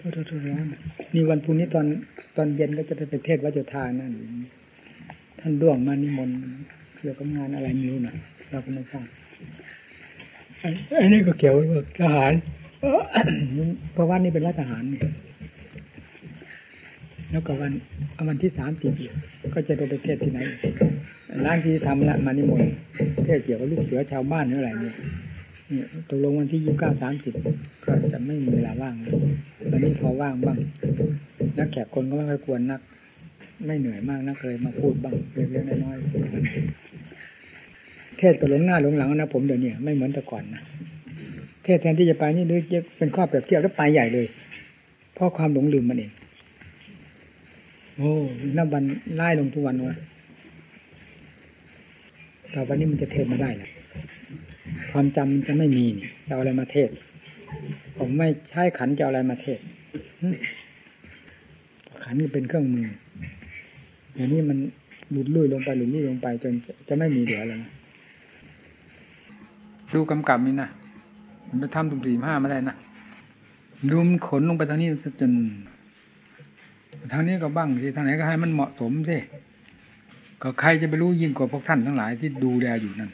โทษโทษโทษนี่วันพรุ่งนี้ตอนตอนเย็นก็จะไปเทศวัจจุทานนั่นท่านด่วงมานิมนต์เกี่ยวกับงานอะไรไม่รู้นะเราก็ไม่ทราบอันนี้ก็เกี่ยวกับทหารเพราะว่านี่เป็นวัดทหารนี่แล้วก็วันวันที่สามสิบก็จะไปเทศที่ไหนร้านที่ทำละมานิมนต์เทศเกี่ยวกับลูกเสือชาวบ้านหรืออะไรเนี่ยตกลงวันที่ยี่สิบเก้าสามสิบก็ ไม่มีเวลาว่างวันนี้พอว่างบ้าง นักแขกคนก็ไม่ค่อยกวนนัก ไม่เหนื่อยมากนักเลยมาพูดบ้างเล็กๆน้อยๆเทศก็หลงหน้าหลงหลังนะผมเดี๋ยวนี้ไม่เหมือนแต่ก่อนนะเทศแทนที่จะไปนี่นึกเป็นข้อเปรียบเทียบแล้วไปใหญ่เลยเพราะความหลงลืมมันเองโอ้นับวันไล่ลงทุกวันวะต่อไปนี้มันจะเทศมาได้แหละความจำมันจะไม่มีนี่เอาอะไรมาเทศ ผมไม่ใช้ขันจะอาอะไรมาเทศ ขันเป็นเครื่องมืออย่างนี้มันหลุดลุ่ยลงไปหลุดลุ่ยลงไป จนจะไม่มีเหลือแล้วนะดูกำกับนี่นะมันไปทำตุ่มสี่ห้าไม่ได้นะดูมขนลงไปทางนี้จนทางนี้ก็บ้างสิทางไหนก็ให้มันเหมาะสมสิก็ใครจะไปรู้ยิ่งกว่าพวกท่านทั้งหลายที่ดูแลอยู่นั่น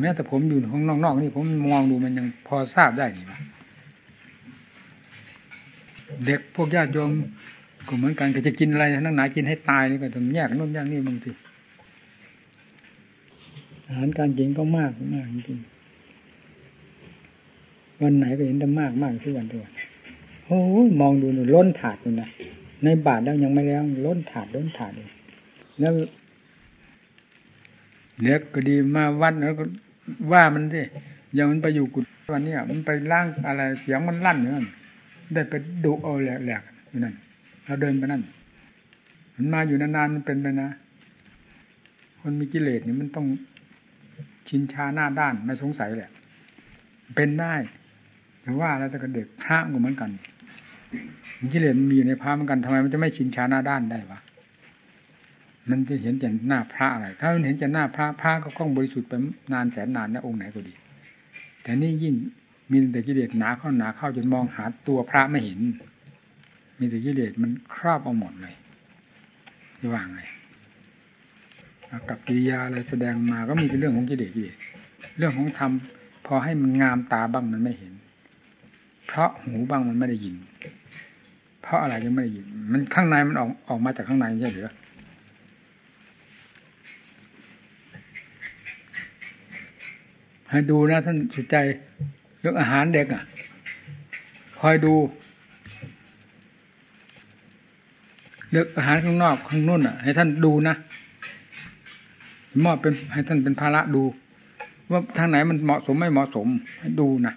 แม้แต่ผมอยู่ห้องนอกๆนี่ผมมองดูมันยังพอทราบได้นี่นะ เด็กพวกญาติโยมก็เหมือนกันก็จะกินอะไรทั้งหลากินให้ตายนี่ก็ต้องแยกนู่นแยกนี่บางทีอาหารการกินก็มากมากจริงวันไหนก็เห็นแต่มากมากทุกวันทุกวันโอ้มองดูหนูล้นถาดอยู่นะในบาทแล้วยังไม่แล้วล้นถาดล้นถาดเลยแล้วเด็กก็ดีมาวัดแล้วก็ว่ามันสิอย่างมันไปอยู่กุฏวันนี้มันไปล่างอะไรเสียงมันลั่นอยู่นั่น ได้ไปดุเอาแหลกๆอยู่นั่นเราเดินไปนั่นมันมาอยู่นานๆมันเป็นไปนะ คนมีกิเลสนี่มันต้องชินชาหน้าด้านไม่สงสัยแหละ เป็นได้แต่ว่าแล้วแต่กเด็กพระก็เหมือนกันกิเลสมันมีในพระเหมือนกันทำไมมันจะไม่ชินชาหน้าด้านได้วะมันจะเห็นแต่หน้าพระอะไร ถ้ามันเห็นแต่หน้าพระพระก็คล่องบริสุทธิ์ไปนานแสนนานนะองค์ไหนก็ดี แต่นี่ยิ่ง มีแต่กิเลสหนาเข้าหนาเข้าจนมองหาตัวพระไม่เห็น มีแต่กิเลสมันครอบเอาหมดเลยจะว่าไงกับกิริยาอะไรแสดงมาก็มีแต่เรื่องของกิเลสกิเลสเรื่องของธรรมพอให้มันงามตาบ้างมันไม่เห็น เพราะหูบ้างมันไม่ได้ยิน เพราะอะไรยังไม่ได้ยิน มันข้างในมันออกออกมาจากข้างในใช่หรือให้ดูนะท่านสุดใจ เรื่องอาหารเด็กอะ คอยดู เลือกอาหารข้างนอกข้างนู้นอะ ให้ท่านดูนะมอบเป็นให้ท่านเป็นภาระดู ว่าทางไหนมันเหมาะสมไม่เหมาะสมให้ดูนะ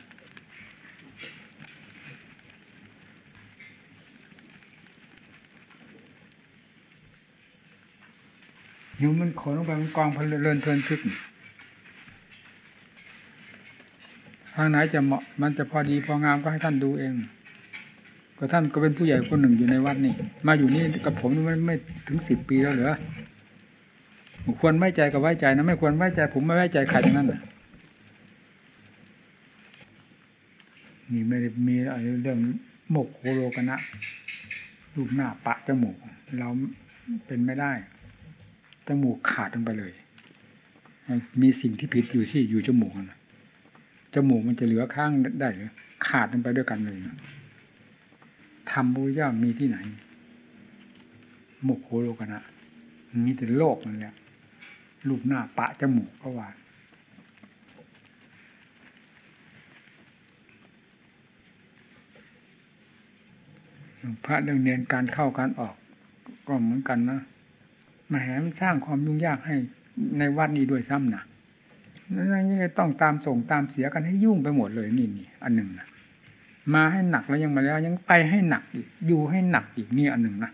อยู่มันขนลงไปมันกองพันเรือนเทินทึก ทางไหนจะเหมาะมันจะพอดีพองามก็ให้ท่านดูเอง ก็ท่านก็เป็นผู้ใหญ่คนหนึ่งอยู่ในวัดนี่ มาอยู่นี่กับผมมันไม่ถึงสิบปีแล้วเหรอควรไว้ใจกับไว้ใจนะไม่ควรไว้ใจผมไม่ไว้ใจใครทั้งนั้นนะนี่ไม่ได้มีอะไรเรื่องโมกโคโลกันนะรูปหน้าปะจมูก เราเป็นไม่ได้จมูกขาดลงไปเลย มีสิ่งที่ผิดอยู่ที่อยู่จมูกนะ จมูกมันจะเหลือข้างได้หรือขาดลงไปด้วยกันเลยทำบุญย่ามีที่ไหนโมกโคโลกันนะมีแต่โลกนั่นแหละรูปหน้าปะจมูกก็ว่าพระเรื่องเรียนการเข้าการออก ก็เหมือนกันนะมาแหมสร้างความยุ่งยากให้ในวัดนี้ด้วยซ้ำนะ นั่นนี่ต้องตามส่งตามเสียกันให้ยุ่งไปหมดเลยนี่นี่อันหนึ่งนะมาให้หนักแล้วยังมาแล้ว ยังไปให้หนักอีกอยู่ให้หนักอีกนี่อันหนึ่งนะ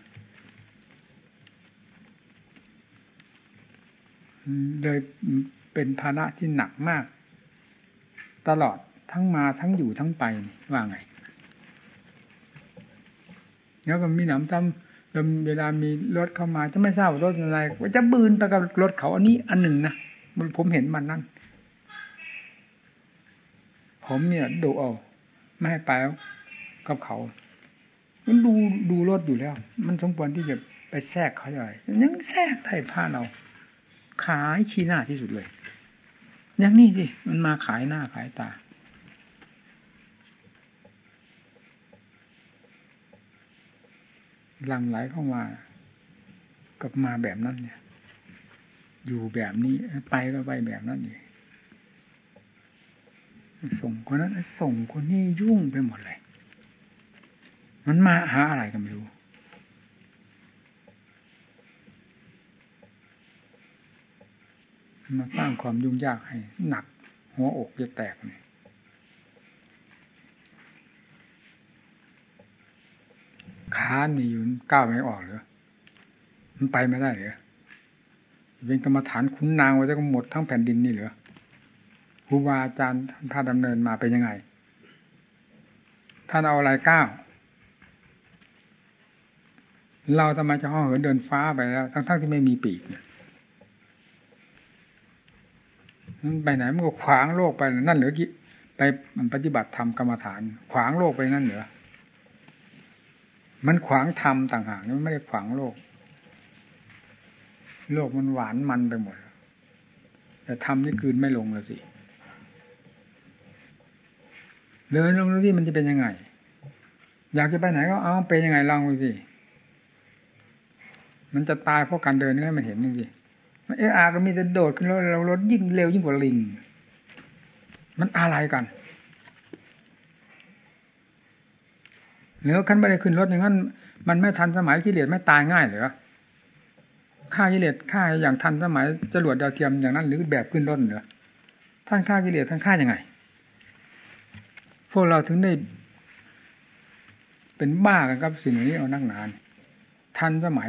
เลยเป็นภาระที่หนักมาก ตลอดทั้งมาทั้งอยู่ทั้งไปว่าไง แล้วก็มีหนำซ้ำเวลามีรถเข้ามาจะไม่ทราบรถอะไรว่าจะบืนไปกับรถเขาอันนี้อันหนึ่งนะผมเห็นมันนั่น ผมเนี่ยดูเอาไม่ให้ไปกับเขา มันดูดูรถอยู่แล้ว มันสมควรที่จะไปแทรกเขาย่อยยังแทรกไทยผ้าเรา ขายขี้หน้าที่สุดเลยอย่างนี้สิมันมาขายหน้าขายตา หลังไหลเข้ามา กับมาแบบนั้นเนี่ย อยู่แบบนี้ไปก็ไปแบบนั้นเอง ส่งคนนั้นส่งคนนี้ยุ่งไปหมดเลย มันมาหาอะไรก็ไม่รู้มาสร้างความยุ่งยากให้ หนัก หัวอกจะแตกเนี่ยค้านมีอยู่ก้าวไม่ออกเหรอมันไปไม่ได้เหรอเป็นกรรมฐานคุณนางไว้จะหมดทั้งแผ่นดินนี่เหรอ ครูบาอาจารย์พาดำเนินมาเป็นยังไง ท่านเอาอะไรก้าวเราทำไมจะห่อเหินเดินฟ้าไปแล้ว ทั้งๆที่ไม่มีปีกไปไหนมันก็ขวางโลกไปนั่นเหรือกี่ไปปฏิบัติธรรมกรรมฐาน ขวางโลกไปนั่นเหรอมันขวางธรรมต่างหากมันไม่ได้ขวางโลก โลกมันหวานมันไปหมดแต่ธรรมนี่คืนไม่ลงเลยสิ เดินลงดูที่มันจะเป็นยังไง อยากจะไปไหนก็เอาเป็นยังไงลองดูสิมันจะตายเพราะการเดินนี่มันเห็นจริงๆเอออาก็มีแต่โดดขึ้นรถเรารถยิ่งเร็วยิ่งกว่าลิง มันอะไรกันเหนือขั้นไม่ได้ขึ้นรถอย่างนั้น มันไม่ทันสมัยกิเลสไม่ตายง่ายเหรอฆ่ากิเลสฆ่าอย่างทันสมัยจรวดดาวเทียมอย่างนั้น หรือแบบขึ้นรถเหรอท่านฆ่ากิเลสท่านฆ่ายังไง วกเราถึงได้ เป็นบ้ากันกับสิ่งนี้เอานักหนานทันสมัย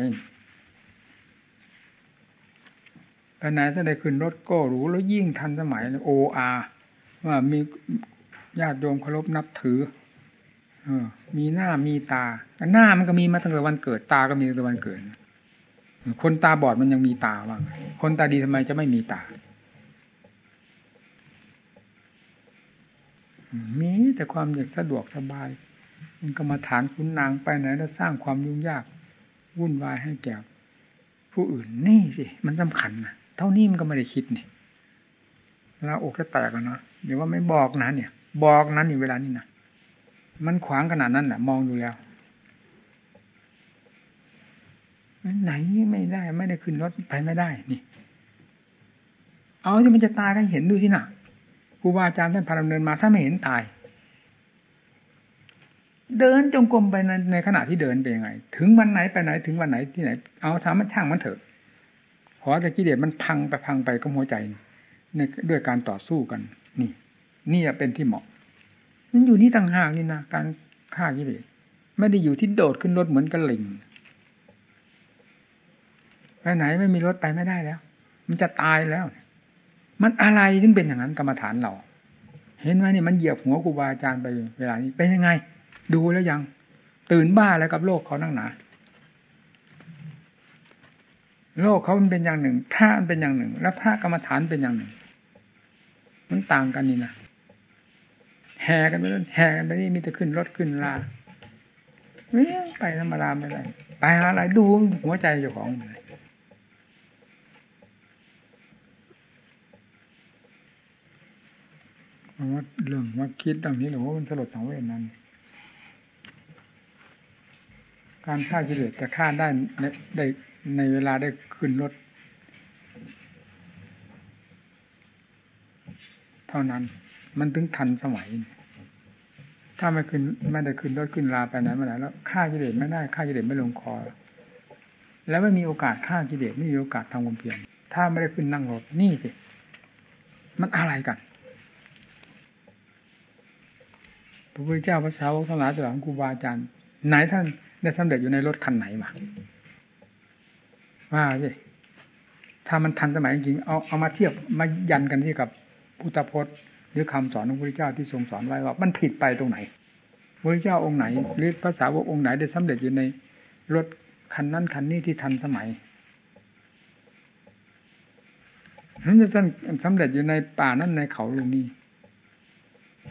ไปไหนถ้าได้ขึ้นรถก็รู้แล้วยิ่งทันสมัยโออาว่ามีญาติโยมเคารพนับถือเออมีหน้ามีตา หน้ามันก็มีมาตั้งแต่วันเกิด ตาก็มีตั้งแต่วันเกิด คนตาบอดมันยังมีตาบ้างคนตาดีทำไมจะไม่มีตา มีแต่ความอยากสะดวกสบาย มันก็มาฐานคุณนางไปไหน แล้วสร้างความยุ่งยากวุ่นวายให้แก่ผู้อื่นนี่สิมันสำคัญนะเท่านี้มันก็ไม่ได้คิดเนี่ยเราอกจะแตกกันเนาะเดี๋ยวว่าไม่บอกนะเนี่ย บอกนั้นอยู่เวลานี้นะมันขวางขนาดนั้นแหละมองดูแล้วไหนไม่ได้ ไม่ได้ขึ้นรถไปไม่ได้นี่ เอาที่มันจะตายกันเห็นดูสินะค รูบาอาจารย์ท่านพาดำเนินมาถ้าไม่เห็นตาย เดินจงกรมไปในในขณะที่เดินเป็นยังไง ถึงวันไหนไปไหนถึงวันไหนที่ไหน เอาทำมันช่างมันเถอะขอแต่กิเลสมันพังไปพังไปก็หัวใจในด้วยการต่อสู้กัน นี่ นี่เป็นที่เหมาะมันอยู่นี่ต่างหากนี่นะการฆ่ากิเลสไม่ได้อยู่ที่โดดขึ้นรถเหมือนกระลิงไปไหนไม่มีรถไปไม่ได้แล้ว มันจะตายแล้ว มันอะไรถึงเป็นอย่างนั้นกรรมฐานเรา เห็นไหมนี่มันเหยียบหัวครูบาอาจารย์ไปเวลานี้เป็นยังไง ดูแล้วยัง ตื่นบ้าแล้วกับโลกเขานั่งหนา โลกเขามันเป็นอย่างหนึ่งพระมันเป็นอย่างหนึ่ง แล้วพระกรรมฐานเป็นอย่างหนึ่ง มันต่างกันนี่นะแห่กันไปนั่นแห่กันไปนี่มีแต่ขึ้นรถขึ้นลาไปธรรมดาไม่ได้ไปหาอะไรดูหัวใจเจ้าของเลย ว่าเรื่องว่าคิดดังนี้หรือว่ามันสลดสังเวชนั้น การฆ่ากิเลสจะฆ่าได้ในได้ในเวลาได้ขึ้นรถ เท่านั้น มันถึงทันสมัย ถ้าไม่ขึ้นไม่ได้ขึ้นรถขึ้นลาไปไหนมาไหนแล้วฆ่ากิเลสไม่ได้ฆ่ากิเลสไม่ลงคอ แล้วไม่มีโอกาสฆ่ากิเลสไม่มีโอกาสทำความเพียรถ้าไม่ได้ขึ้นนั่งรถนี่สิมันอะไรกันพ ระพุทธเจ้าพระสาวกทั้งหลายตลอดครูบาอาจารย์ไหนท่านได้สำเร็จอยู่ในรถคันไหนมาว่าสิถ้ามันทันสมัยจริงเอาเอามาเทียบมายันกันที่กับพุทธพจน์ หรือคำสอนของพระพุทธเจ้าที่ทรงสอนไว้ว่า มันผิดไปตรงไหนพระพุทธเจ้าองค์ไหน หรือภาษาวกองค์ไหนได้สำเร็จอยู่ในรถคันนั้นคันนี้ที่ทันสมัยนั้นจะท่านสำเร็จอยู่ในป่านั้นในเขาลงนี้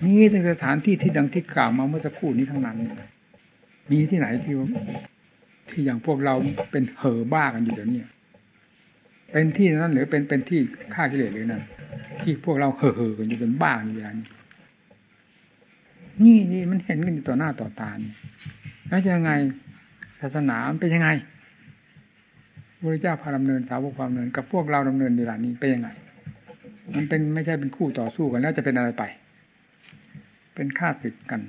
นี่เป็นสถานที่ที่ดังที่กล่าวมาเมื่อสักครู่นี้ทั้งนั้น มีที่ไหนที่ที่อย่างพวกเราเป็นเห่อบ้ากันอยู่เดี๋ยวนี้เป็นที่นั้นหรือเป็นเป็นที่ฆ่ากิเลสหรือนั่นที่พวกเราเห่อเห่อกันอยู่เป็นบ้าอยู่อย่างนี้นี่นี่มันเห็นกันอยู่ต่อหน้าต่อตานี่แล้วจะยังไงศาสนามันเป็นยังไงพระเจ้าพาดำเนินสาวกความเนินกับพวกเราดำเนินเวลานี้เป็นยังไง มันเป็นไม่ใช่เป็นคู่ต่อสู้กันแล้วจะเป็นอะไรไป เป็นฆ่าศึกกัน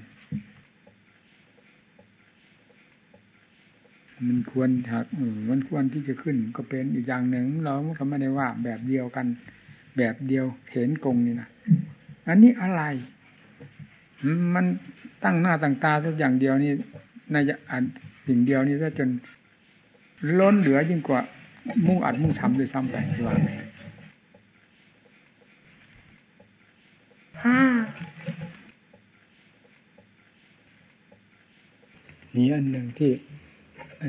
มันควรถักมันควรที่จะขึ้น ก็เป็นอีกอย่างหนึ่งเราก็ไม่ได้ว่าแบบเดียวกัน แบบเดียวเห็นกงนี่นะอันนี้อะไร มันตั้งหน้าตั้งตาสักอย่างเดียวนี่ในอันสิ่งเดียวนี่ซะจนล้นเหลือยิ่งกว่า มุ่งอัดมุ่งทำด้วยซ้ำไปว่าไงห้า นี่อันหนึ่งที่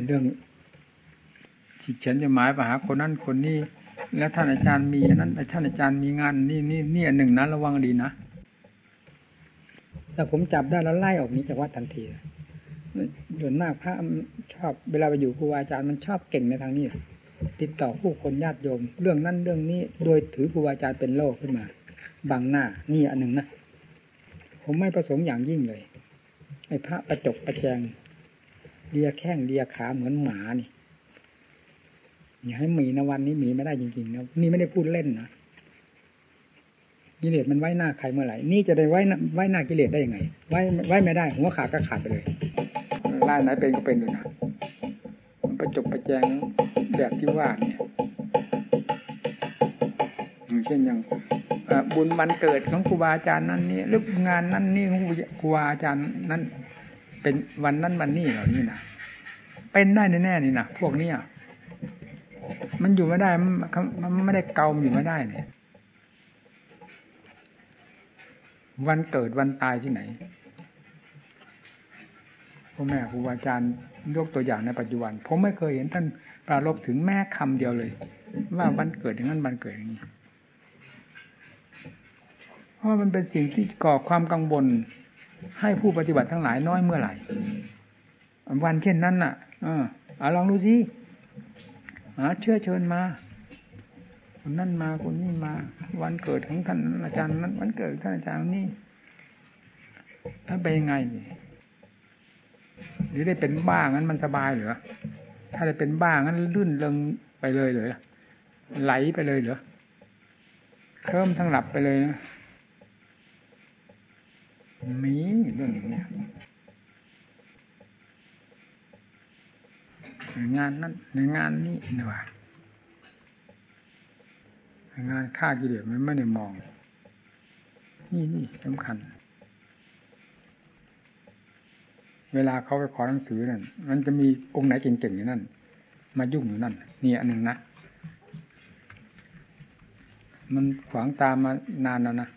เรื่องที่เขียนจะหมายไปหาคนนั้นคนนี้ แล้วท่านอาจารย์มีนั้นท่านอาจารย์มีงานนี่นี่นี่อันหนึ่งนะระวังดีนะแต่ผมจับได้แล้วไล่ออกนี้จากวัดทันทีส่วนมากพระชอบเวลาไปอยู่ครูอาจารย์มันชอบเก่งในทางนี้ติดต่อผู้คนญาติโยม เรื่องนั้นเรื่องนี้ โดยถือครูอาจารย์เป็นโลกขึ้นมาบังหน้านี่อันหนึ่งนะผมไม่ประสงค์อย่างยิ่งเลยไอ้พระประจกประแจง เลียแข้งเลียขาเหมือนหมานี่อย่าให้หมีนวันนี้หมีไม่ได้จริงๆนะนี่ไม่ได้พูดเล่นนะกิเลสมันไว้หน้าใครเมื่อไหร่ นี่จะได้ไว้ไว้หน้ากิเลสได้ยังไง ไว้ไว้ไม่ได้ หัวขาดก็ขาดไปเลยลายไหนเป็นก็เป็นอยู่นะมันประจบประแจงแบบที่ว่าเนี่ยอย่างเช่นอย่างบุญวันเกิดของครูบาอาจารย์นั้นนี่หรืองานนั้นนี่ของครูบาอาจารย์นั้น เป็นวันนั้นวันนี้เหล่านี้นะเป็นได้แน่ๆนี่นะพวกนี้มันอยู่ไม่ได้มันไม่ได้เกาอยู่ไม่ได้เนี่ยวันเกิดวันตายที่ไหนพ่อแม่ครูอาจารย์ยกตัวอย่างในปัจจุบัน ผมไม่เคยเห็นท่านปรารบถึงแม่คำเดียวเลย ว่าวันเกิดอย่างนั้นวันเกิดอย่างนี้เพราะมันเป็นสิ่งที่ก่อความกังวล ให้ผู้ปฏิบัติทั้งหลายน้อยเมื่อไหร่ วันเช่นนั้นน่ะ เอออาลองดูสิหาเชื่อเชิญมาคนนั่นมาคนนี้มา วันเกิดของท่านอาจารย์นั้น วันเกิดท่านอาจารย์นี่ถ้าไปยังไงหรือได้เป็นบ้างั้นมันสบายเหรอถ้าได้เป็นบ้างั้นลื่นเลงไปเลยเหรอไหลไปเลยเหรอเพิ่มทั้งหลับไปเลยนะ มีเรื่องนี้งานนั้นในงานนี้นะว่างานฆ่ากิเลสมันไม่ได้มอง นี่นี่สำคัญ เวลาเขาไปขอหนังสือนั่นมันจะมีองค์ไหนเก่งๆอยู่นั่น มายุ่งอยู่นั่น นี่อันหนึ่งนะ มันขวางตามมานานแล้วนะ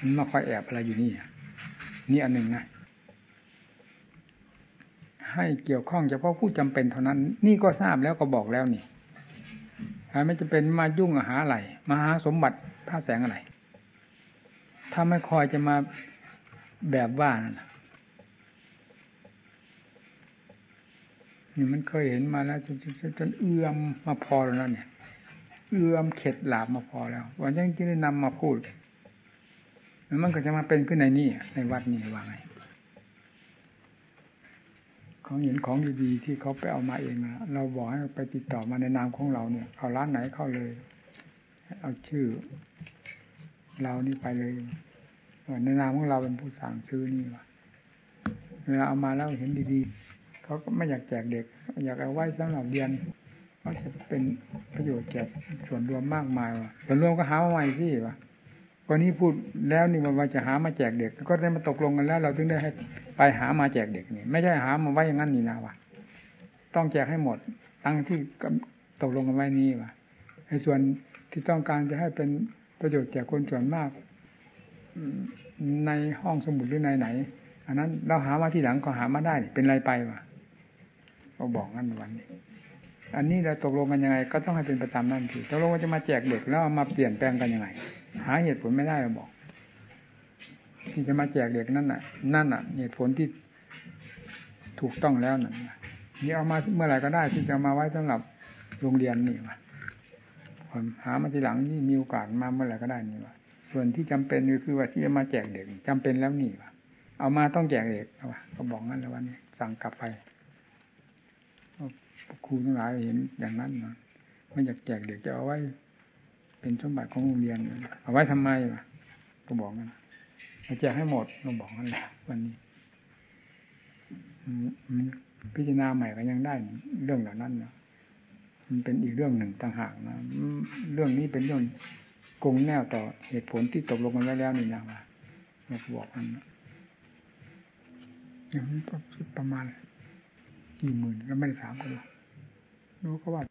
มันมาคอยแอบอะไรอยู่นี่นี่อันหนึ่งนะให้เกี่ยวข้องเฉพาะผู้จำเป็นเท่านั้น นี่ก็ทราบแล้วก็บอกแล้วนี่ไม่จะเป็นมายุ่งหาอะไรมาหาสมบัติพระแสงอะไรถ้าไม่คอยจะมาแบบว่านั่นนี่มันเคยเห็นมาแล้วจนจนจนเอื้อมมาพอแล้วเนี่ย เอื้อมเข็ดหลาบมาพอแล้ว วันยังจะได้นำมาพูด แล้วมันก็จะมาเป็นขึ้นในนี่ในวัดนี่ว่าไงเขาเห็นของดีๆที่เขาไปเอามาเองนะเราบอกให้ไปติดต่อมาในนามของเราเนี่ยเขาร้านไหนเข้าเลย เอาชื่อ เรานี่ไปเลยในนามของเราเป็นผู้สั่งซื้อนี่วะเวลาเอามาแล้วเห็นดีๆเขาก็ไม่อยากแจกเด็ก อยากเอาไว้สำหรับเรียนเขาจะเป็นประโยชน์แก่ส่วนรวมมากมายว่ะส่วนรวมก็หามาใหม่ที่วะ วันนี้พูดแล้วนี่ว่าจะหามาแจกเด็ก ก็ได้มาตกลงกันแล้ว เราถึงได้ให้ไปหามาแจกเด็กนี่ ไม่ใช่หามาไว้อย่างนั้นนี่นะวะต้องแจกให้หมดตั้งที่ตกลงกันไว้นี่วะในส่วนที่ต้องการจะให้เป็นประโยชน์แก่คนส่วนมากในห้องสมุดหรือในไหน อันนั้นเราหามาที่หลังก็หามาได้เป็นไรไปวะก็บอกงั้นวันนี้อันนี้เราตกลงกันยังไง ก็ต้องให้เป็นประจำนั่นคือตกลงว่าจะมาแจกเด็กแล้วมาเปลี่ยนแปลงกันยังไง หาเหตุผลไม่ได้เราบอก ที่จะมาแจกเด็กนั่นน่ะ นั่นน่ะ เหตุผลที่ถูกต้องแล้วนั่นน่ะนี่เอามาเมื่อไหร่ก็ได้ที่จะมาไว้สำหรับโรงเรียนนี่วะผมหามาทีหลังนี่มีโอกาสมาเมื่อไหร่ก็ได้นี่วะส่วนที่จำเป็นคือว่าที่จะมาแจกเด็กจำเป็นแล้วนี่วะเอามาต้องแจกเด็กเอาวะเขาบอกงั้นแล้ววันนี้สั่งกลับไปครูทั้งหลายเห็นอย่างนั้นเนาะไม่อยากแจกเด็กจะเอาไว้ เป็นสมบัติของโรงเรียน เอาไว้ทำไมวะก็บอกงั้นมาแจกให้หมดก็บอกงั้นแหละวันนี้พิจารณาใหม่ก็ยังได้เรื่องเหล่านั้นนะมันเป็นอีกเรื่องหนึ่งต่างหากนะเรื่องนี้เป็นเรื่องกงแนวต่อเหตุผลที่ตกลงกันไว้แล้วนี่นะว่าเราบอกกันอย่างนี้ก็ประมาณกี่หมื่นก็ไม่ได้ถามกันหรอกรู้ก็ว่า